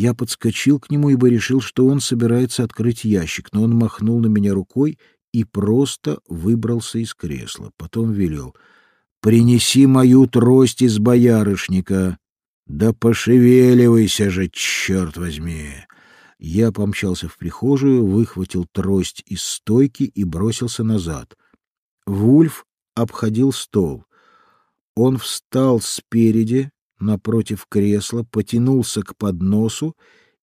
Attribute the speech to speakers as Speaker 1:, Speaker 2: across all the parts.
Speaker 1: Я подскочил к нему, ибо решил, что он собирается открыть ящик, но он махнул на меня рукой и просто выбрался из кресла. Потом велел «Принеси мою трость из боярышника». «Да пошевеливайся же, черт возьми!» Я помчался в прихожую, выхватил трость из стойки и бросился назад. Вульф обходил стол. Он встал спереди, напротив кресла, потянулся к подносу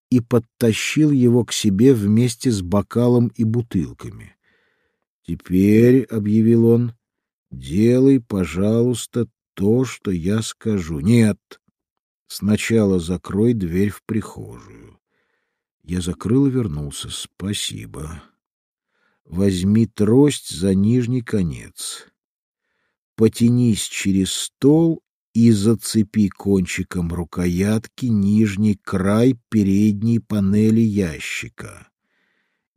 Speaker 1: и подтащил его к себе вместе с бокалом и бутылками. «Теперь», — объявил он, — «делай, пожалуйста, то, что я скажу». «Нет, сначала закрой дверь в прихожую». Я закрыл и вернулся. «Спасибо. Возьми трость за нижний конец. Потянись через стол и зацепи кончиком рукоятки нижний край передней панели ящика.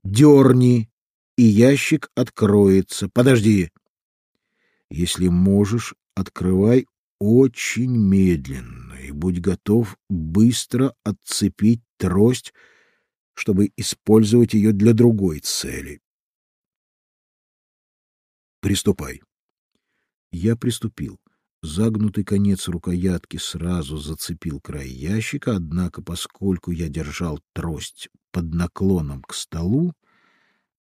Speaker 1: Дерни, и ящик откроется. Подожди. Если можешь, открывай очень медленно и будь готов быстро отцепить трость, чтобы использовать ее для другой цели. Приступай. Я приступил. Загнутый конец рукоятки сразу зацепил край ящика, однако, поскольку я держал трость под наклоном к столу,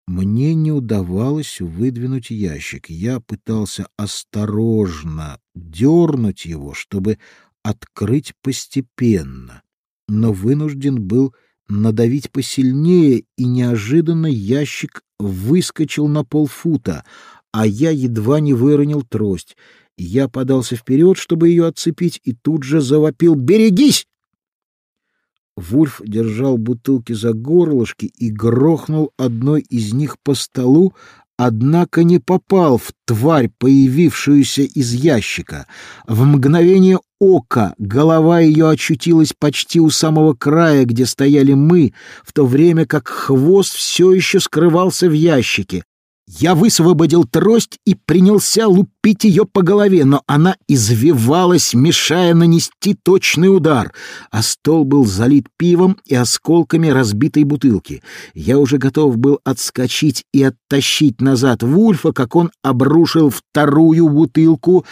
Speaker 1: мне не удавалось выдвинуть ящик. Я пытался осторожно дернуть его, чтобы открыть постепенно, но вынужден был надавить посильнее, и неожиданно ящик выскочил на полфута, а я едва не выронил трость — я подался вперед, чтобы ее отцепить, и тут же завопил «Берегись!». Вульф держал бутылки за горлышки и грохнул одной из них по столу, однако не попал в тварь, появившуюся из ящика. В мгновение ока голова ее очутилась почти у самого края, где стояли мы, в то время как хвост все еще скрывался в ящике. Я высвободил трость и принялся лупить ее по голове, но она извивалась, мешая нанести точный удар, а стол был залит пивом и осколками разбитой бутылки. Я уже готов был отскочить и оттащить назад Вульфа, как он обрушил вторую бутылку,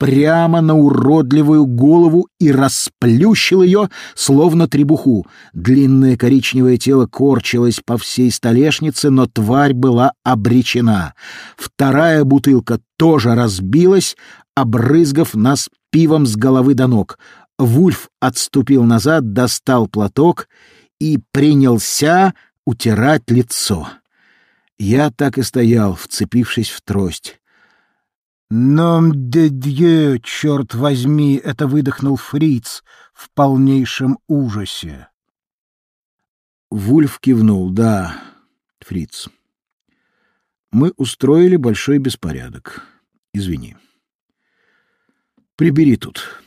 Speaker 1: прямо на уродливую голову и расплющил ее, словно требуху. Длинное коричневое тело корчилось по всей столешнице, но тварь была обречена. Вторая бутылка тоже разбилась, обрызгав нас пивом с головы до ног. Вульф отступил назад, достал платок и принялся утирать лицо. Я так и стоял, вцепившись в трость. «Ном де дье, черт возьми!» — это выдохнул фриц в полнейшем ужасе. Вульф кивнул. «Да, фриц. Мы устроили большой беспорядок. Извини. Прибери тут».